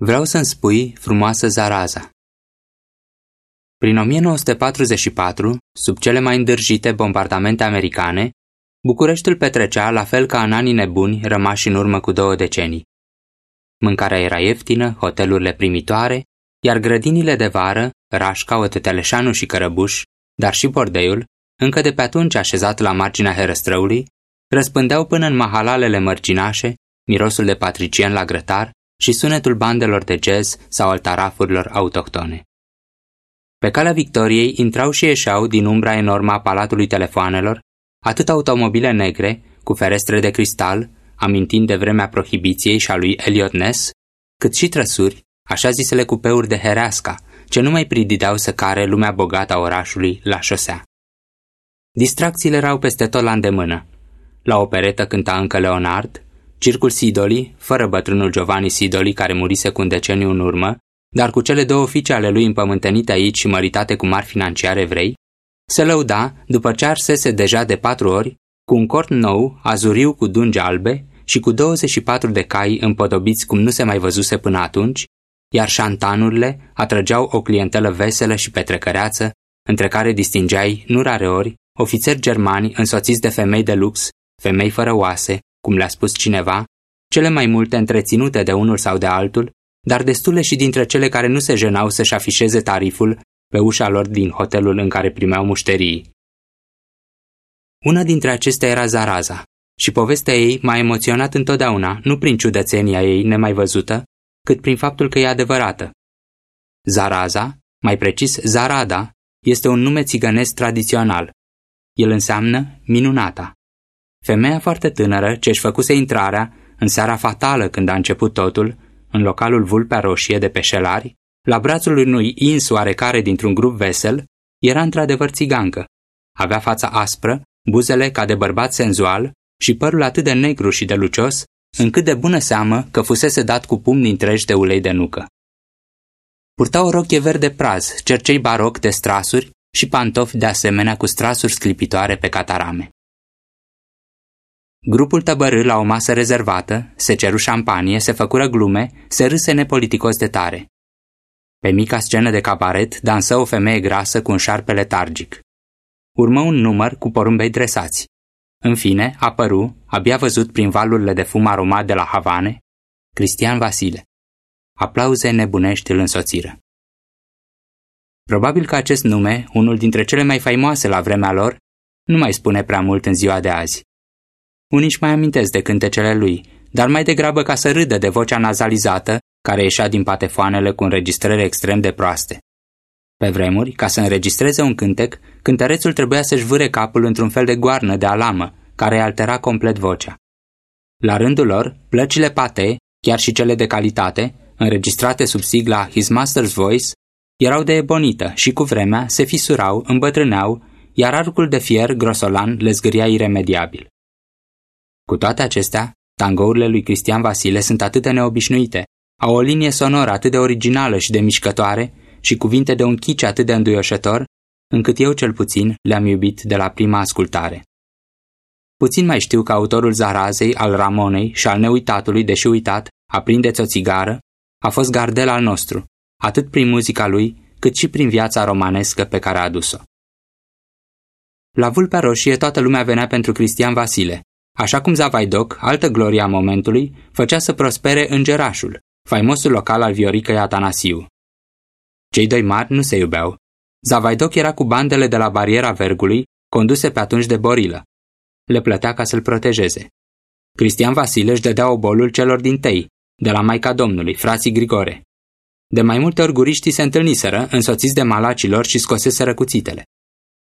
Vreau să-mi spui frumoasă zaraza. Prin 1944, sub cele mai îndârjite bombardamente americane, Bucureștiul petrecea la fel ca în anii nebuni rămași în urmă cu două decenii. Mâncarea era ieftină, hotelurile primitoare, iar grădinile de vară, Rașca, Otăteleșanu și Cărăbuș, dar și bordeiul, încă de pe atunci așezat la marginea herăstrăului, răspândeau până în mahalalele mărginașe mirosul de patricien la grătar și sunetul bandelor de jazz sau al tarafurilor autohtone. Pe calea Victoriei intrau și ieșeau din umbra enormă a Palatului Telefoanelor atât automobile negre, cu ferestre de cristal, amintind de vremea prohibiției și a lui Eliot Ness, cât și trăsuri, așa zisele cupeuri de hereasca, ce nu mai pridideau să care lumea bogată a orașului la șosea. Distracțiile erau peste tot la îndemână. La operetă cânta încă Leonard, Circul Sidoli, fără bătrânul Giovanni Sidoli care murise cu un deceniu în urmă, dar cu cele două fiice ale lui împământenite aici și măritate cu mari financiare evrei, se lăuda, după ce arsese deja de patru ori, cu un cort nou, azuriu cu dungi albe și cu 24 de cai împodobiți cum nu se mai văzuse până atunci, iar șantanurile atrăgeau o clientelă veselă și petrecăreață, între care distingeai, nu rare ori, ofițeri germani însoțiți de femei de lux, femei fără oase, cum le-a spus cineva, cele mai multe întreținute de unul sau de altul, dar destule și dintre cele care nu se jenau să-și afișeze tariful pe ușa lor din hotelul în care primeau mușterii. Una dintre acestea era Zaraza și povestea ei m-a emoționat întotdeauna, nu prin ciudățenia ei nemai văzută, cât prin faptul că e adevărată. Zaraza, mai precis Zarada, este un nume țigănesc tradițional. El înseamnă minunata. Femeia foarte tânără ce își făcuse intrarea în seara fatală când a început totul, în localul Vulpea Roșie de Peșelari, la brațul unui ins oarecare dintr-un grup vesel, era într-adevăr țigancă. Avea fața aspră, buzele ca de bărbat senzual și părul atât de negru și de lucios, încât de bună seamă că fusese dat cu pumni întregi de ulei de nucă. Purta o rochie verde praz, cercei baroc de strasuri și pantofi de asemenea cu strasuri sclipitoare pe catarame. Grupul tăbărâ la o masă rezervată, se ceru șampanie, se făcură glume, se râse nepoliticos de tare. Pe mica scenă de cabaret dansă o femeie grasă cu un șarpe letargic. Urmă un număr cu porumbei dresați. În fine, apăru, abia văzut prin valurile de fum aromat de la Havane, Cristian Vasile. Aplauze nebunești îl însoțiră. Probabil că acest nume, unul dintre cele mai faimoase la vremea lor, nu mai spune prea mult în ziua de azi. Unii își mai amintesc de cântecele lui, dar mai degrabă ca să râdă de vocea nazalizată care ieșea din patefoanele cu înregistrări extrem de proaste. Pe vremuri, ca să înregistreze un cântec, cântărețul trebuia să-și vâre capul într-un fel de goarnă de alamă, care altera complet vocea. La rândul lor, plăcile pate, chiar și cele de calitate, înregistrate sub sigla His Master's Voice, erau de ebonită și cu vremea se fisurau, îmbătrâneau, iar arcul de fier grosolan le zgâria iremediabil. Cu toate acestea, tangourile lui Cristian Vasile sunt atât de neobișnuite, au o linie sonoră atât de originală și de mișcătoare și cuvinte de un chici atât de înduioșător, încât eu cel puțin le-am iubit de la prima ascultare. Puțin mai știu că autorul Zarazei, al Ramonei și al neuitatului, deși uitat, Aprindeți o țigară, a fost gardel al nostru, atât prin muzica lui, cât și prin viața romanescă pe care a adus-o. La Vulpea Roșie toată lumea venea pentru Cristian Vasile, așa cum Zavaidoc, altă glorie a momentului, făcea să prospere îngerașul, faimosul local al Vioricăi Atanasiu. Cei doi mari nu se iubeau. Zavaidoc era cu bandele de la bariera vergului, conduse pe atunci de Borilă. Le plătea ca să-l protejeze. Cristian Vasile își dădea obolul celor din tei, de la Maica Domnului, frații Grigore. De mai multe ori guriștii se întâlniseră, însoțiți de malacilor și scoseseră cuțitele.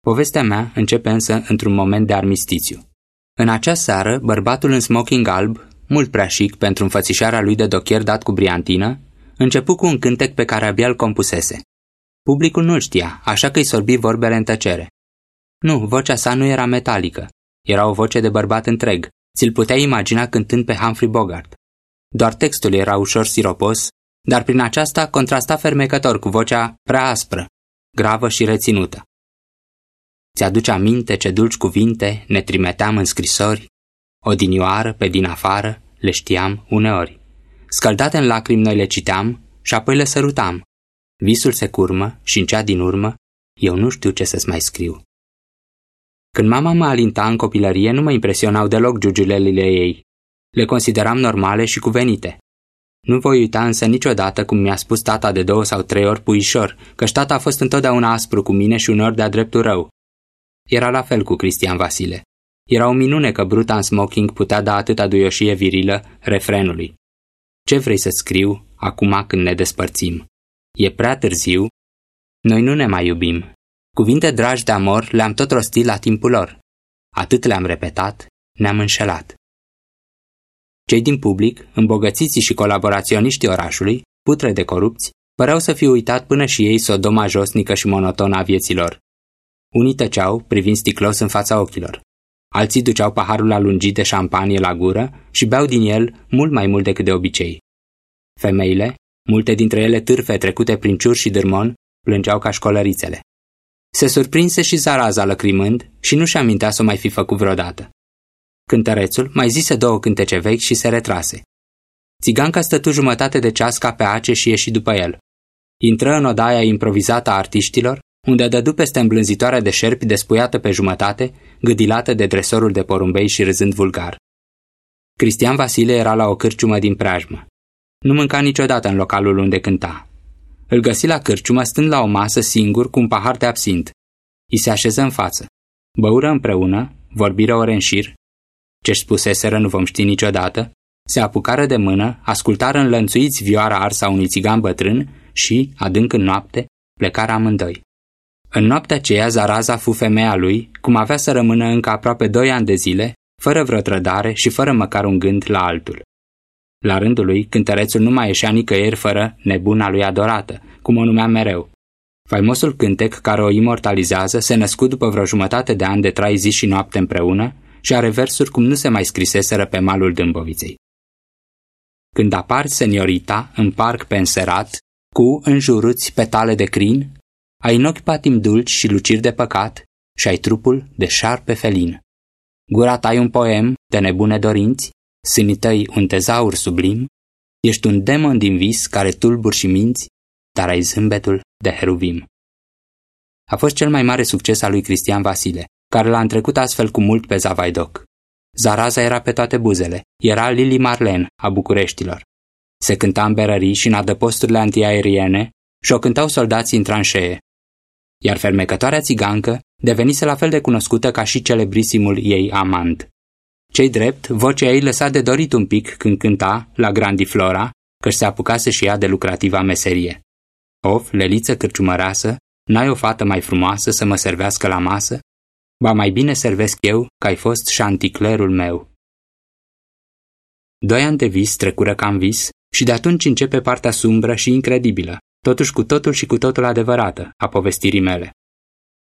Povestea mea începe însă într-un moment de armistițiu. În acea seară, bărbatul în smoking alb, mult prea chic pentru înfățișarea lui de dochier dat cu briantină, începu cu un cântec pe care abia îl compusese. Publicul nu știa, așa că îi sorbi vorbele în tăcere. Nu, vocea sa nu era metalică. Era o voce de bărbat întreg. Ți-l puteai imagina cântând pe Humphrey Bogart. Doar textul era ușor siropos, dar prin aceasta contrasta fermecător cu vocea prea aspră, gravă și reținută. Ți-aduce aminte ce dulci cuvinte ne trimeteam în scrisori? Odinioară pe din afară le știam uneori. Scăldate în lacrimi noi le citeam și apoi le sărutam. Visul se curmă și în cea din urmă eu nu știu ce să-ți mai scriu. Când mama mă alinta în copilărie, nu mă impresionau deloc giugilelile ei. Le consideram normale și cuvenite. Nu voi uita însă niciodată cum mi-a spus tata de două sau trei ori puișor, că tata a fost întotdeauna aspru cu mine și uneori de-a dreptul rău. Era la fel cu Cristian Vasile. Era o minune că bruta în smoking putea da atâta duioșie virilă refrenului. Ce vrei să scriu acum când ne despărțim? E prea târziu? Noi nu ne mai iubim. Cuvinte dragi de amor le-am tot rostit la timpul lor. Atât le-am repetat, ne-am înșelat. Cei din public, îmbogățiții și colaboraționiștii orașului, putre de corupți, păreau să fi uitat până și ei sodoma josnică și monotonă a vieților. Unii tăceau, privind sticlos în fața ochilor. Alții duceau paharul alungit de șampanie la gură și beau din el mult mai mult decât de obicei. Femeile, multe dintre ele târfe trecute prin ciur și dârmon, plângeau ca școlărițele. Se surprinse și zaraza lăcrimând și nu-și amintea să o mai fi făcut vreodată. Cântărețul mai zise două cântece vechi și se retrase. Țiganca stătu jumătate de ceas ca pe ace și ieși după el. Intră în odaia improvizată a artiștilor, unde dădu peste îmblânzitoarea de șerpi despuiată pe jumătate, gâdilată de dresorul de porumbei și râzând vulgar. Cristian Vasile era la o cârciumă din preajmă. Nu mânca niciodată în localul unde cânta. Îl găsi la cârciumă stând la o masă singur cu un pahar de absint. I se așeză în față. Băură împreună, vorbiră ore în șir, ce-și spuseseră nu vom ști niciodată, se apucară de mână, ascultară înlănțuiți vioara arsa unui țigan bătrân și, adânc în noapte, plecară amândoi. În noaptea aceea, Zaraza fu femeia lui, cum avea să rămână încă aproape doi ani de zile, fără vreo trădare și fără măcar un gând la altul. La rândul lui, cântărețul nu mai ieșea nicăieri fără nebuna lui adorată, cum o numea mereu. Faimosul cântec care o imortalizează se născut după vreo jumătate de ani de trai zi și noapte împreună și are versuri cum nu se mai scriseseră pe malul Dâmboviței. Când apar seniorita în parc penserat, cu înjuruți petale de crin, ai în ochi patim dulci și luciri de păcat și ai trupul de șarpe felin. Gura ta un poem de nebune dorinți, sânii tăi un tezaur sublim, ești un demon din vis care tulburi și minți, dar ai zâmbetul de heruvim. A fost cel mai mare succes al lui Cristian Vasile, care l-a întrecut astfel cu mult pe Zavaidoc. Zaraza era pe toate buzele, era Lili Marlen a Bucureștilor. Se cânta în berării și în adăposturile antiaeriene și o cântau soldații în tranșee. Iar fermecătoarea țigancă devenise la fel de cunoscută ca și celebrisimul ei amant. Cei drept, vocea ei lăsa de dorit un pic când cânta la Grandiflora, că se apucase și ea de lucrativa meserie. Of, leliță cârciumăreasă, n-ai o fată mai frumoasă să mă servească la masă? Ba mai bine servesc eu, că ai fost șanticlerul meu. Doi ani de vis trecură cam vis și de atunci începe partea sumbră și incredibilă, totuși cu totul și cu totul adevărată, a povestirii mele.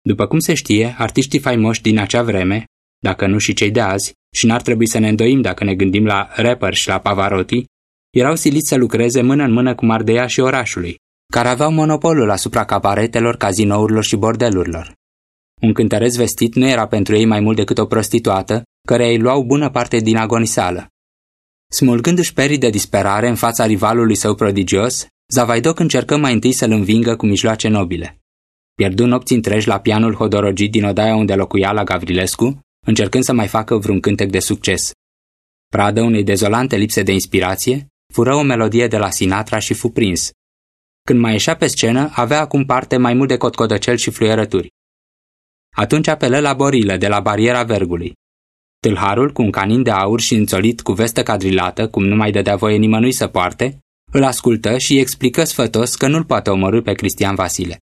După cum se știe, artiștii faimoși din acea vreme, dacă nu și cei de azi, și n-ar trebui să ne îndoim dacă ne gândim la rapper și la Pavarotti, erau siliți să lucreze mână în mână cu Mardeia și orașului, care aveau monopolul asupra cabaretelor, cazinourilor și bordelurilor. Un cântăreț vestit nu era pentru ei mai mult decât o prostituată, care îi luau bună parte din agonisală. Smulgându-și perii de disperare în fața rivalului său prodigios, Zavaidoc încercă mai întâi să-l învingă cu mijloace nobile. Pierdu nopți întregi la pianul hodorogit din odaia unde locuia la Gavrilescu, încercând să mai facă vreun cântec de succes. Pradă unei dezolante lipse de inspirație, fură o melodie de la Sinatra și fu prins. Când mai ieșea pe scenă, avea acum parte mai mult de cotcodăcel și fluierături. Atunci apelă la Borilă, de la bariera Vergului. Tâlharul, cu un canin de aur și înțolit cu vestă cadrilată, cum nu mai dădea voie nimănui să poarte, îl ascultă și îi explică sfătos că nu-l poate omorâ pe Cristian Vasile.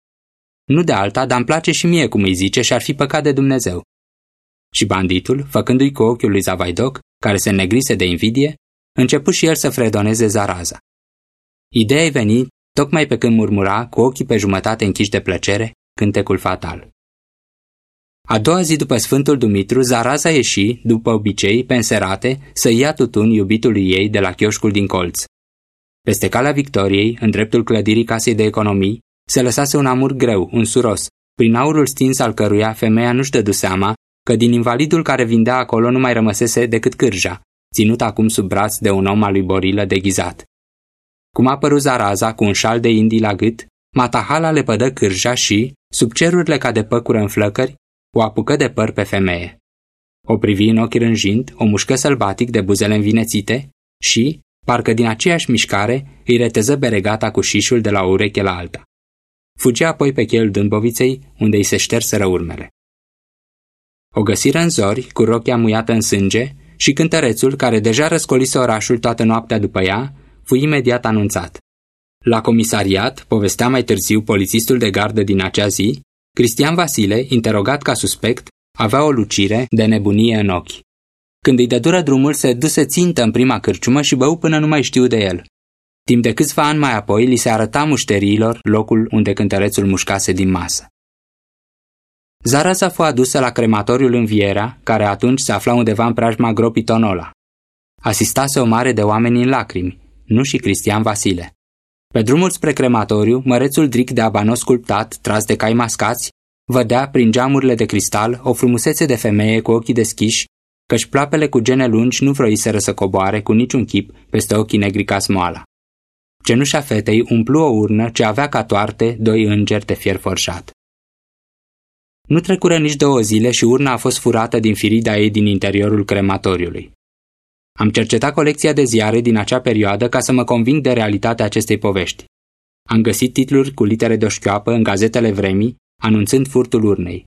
Nu de alta, dar îmi place și mie cum îi zice și ar fi păcat de Dumnezeu. Și banditul, făcându-i cu ochiul lui Zavaidoc, care se negrise de invidie, începu și el să fredoneze zaraza. Ideea-i veni tocmai pe când murmura, cu ochii pe jumătate închiși de plăcere, cântecul fatal. A doua zi după Sfântul Dumitru, Zaraza ieși, după obicei, penserate, să ia tutun iubitului ei de la chioșcul din colț. Peste calea Victoriei, în dreptul clădirii casei de economii, se lăsase un amur greu, un suros, prin aurul stins al căruia femeia nu-și dădu seama că din invalidul care vindea acolo nu mai rămăsese decât cârja, ținut acum sub braț de un om al lui Borilă deghizat. Cum a părut zaraza cu un șal de indii la gât, Matahala le pădă cârja și, sub cerurile ca de păcură în flăcări, o apucă de păr pe femeie. O privi în ochi rânjind, o mușcă sălbatic de buzele învinețite și, parcă din aceeași mișcare, îi reteză beregata cu șișul de la o ureche la alta. Fugi apoi pe cheul dâmboviței, unde îi se șterseră urmele. O găsiră în zori, cu rochia muiată în sânge, și cântărețul, care deja răscolise orașul toată noaptea după ea, fu imediat anunțat. La comisariat, povestea mai târziu polițistul de gardă din acea zi, Cristian Vasile, interogat ca suspect, avea o lucire de nebunie în ochi. Când îi dădură drumul, se duse țintă în prima cârciumă și bău până nu mai știu de el. Timp de câțiva ani mai apoi, li se arăta mușteriilor locul unde cântărețul mușcase din masă. Zaraza fu adusă la crematoriul Învierea, care atunci se afla undeva în preajma gropii Tonola. Asistase o mare de oameni în lacrimi, nu și Cristian Vasile. Pe drumul spre crematoriu, mărețul dric de abanos sculptat, tras de cai mascați, vădea prin geamurile de cristal o frumusețe de femeie cu ochii deschiși, căci plapele cu gene lungi nu vroiseră să coboare cu niciun chip peste ochii negri ca smoala. Cenușa fetei umplu o urnă ce avea ca toarte doi îngeri de fier forșat. Nu trecură nici două zile și urna a fost furată din firida ei din interiorul crematoriului. Am cercetat colecția de ziare din acea perioadă ca să mă conving de realitatea acestei povești. Am găsit titluri cu litere de șchioapă în gazetele vremii, anunțând furtul urnei.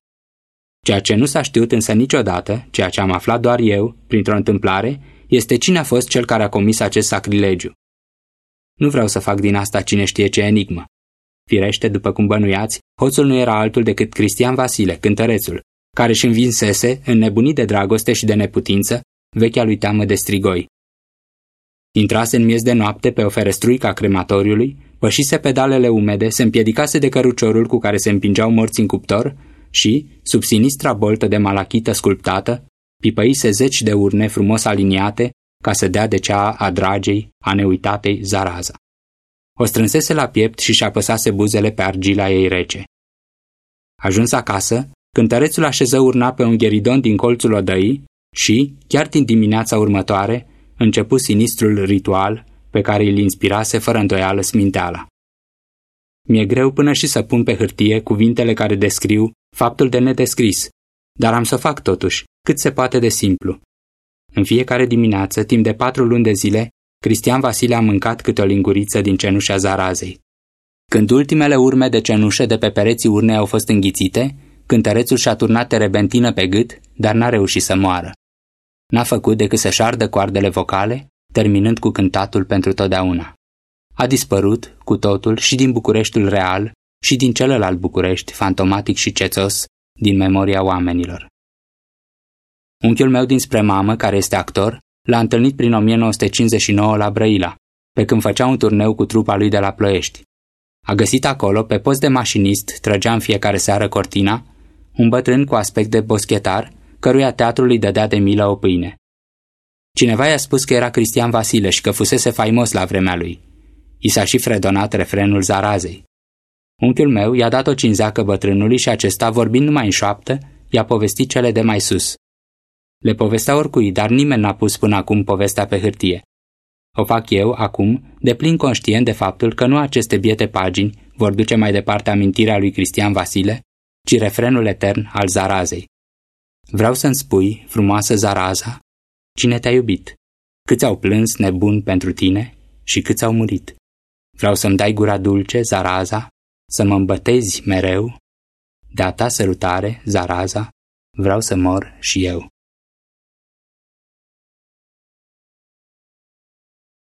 Ceea ce nu s-a știut însă niciodată, ceea ce am aflat doar eu, printr-o întâmplare, este cine a fost cel care a comis acest sacrilegiu. Nu vreau să fac din asta cine știe ce enigmă. Firește, după cum bănuiați, hoțul nu era altul decât Cristian Vasile, cântărețul, care își învinsese, înnebunit de dragoste și de neputință, vechea lui teamă de strigoi. Intrase în miez de noapte pe o ferestruică a crematoriului, pășise pedalele umede, se împiedicase de căruciorul cu care se împingeau morți în cuptor și, sub sinistra boltă de malachită sculptată, pipăise zeci de urne frumos aliniate ca să dea de cea a dragei, a neuitatei zaraza. O strânsese la piept și și-a păsase buzele pe argila ei rece. Ajuns acasă, cântărețul așeză urna pe un gheridon din colțul odăii și, chiar din dimineața următoare, începu sinistrul ritual pe care îl inspirase fără îndoială sminteala. Mi-e greu până și să pun pe hârtie cuvintele care descriu faptul de nedescris, dar am să fac totuși, cât se poate de simplu. În fiecare dimineață, timp de patru luni de zile, Cristian Vasile a mâncat câte o linguriță din cenușa zarazei. Când ultimele urme de cenușă de pe pereții urnei au fost înghițite, cântărețul și-a turnat terebentină pe gât, dar n-a reușit să moară. N-a făcut decât să șardă coardele vocale, terminând cu cântatul pentru totdeauna. A dispărut, cu totul, și din Bucureștiul real, și din celălalt București, fantomatic și cețos, din memoria oamenilor. Unchiul meu dinspre mamă, care este actor, l-a întâlnit prin 1959 la Brăila, pe când făcea un turneu cu trupa lui de la Ploiești. A găsit acolo, pe post de mașinist, trăgea în fiecare seară cortina, un bătrân cu aspect de boschetar, căruia teatrul îi dădea de milă o pâine. Cineva i-a spus că era Cristian Vasileș și că fusese faimos la vremea lui. I s-a și fredonat refrenul zarazei. Unchiul meu i-a dat o cinzeacă bătrânului și acesta, vorbind numai în șoaptă, i-a povestit cele de mai sus. Le povestea oricui, dar nimeni n-a pus până acum povestea pe hârtie. O fac eu, acum, de plin conștient de faptul că nu aceste biete pagini vor duce mai departe amintirea lui Cristian Vasile, ci refrenul etern al zarazei. Vreau să-mi spui, frumoasă zaraza, cine te-a iubit, câți au plâns nebun pentru tine și câți au murit. Vreau să-mi dai gura dulce, zaraza, să mă îmbătezi mereu. De-a ta sărutare, zaraza, vreau să mor și eu.